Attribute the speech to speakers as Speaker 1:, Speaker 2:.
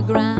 Speaker 1: the ground.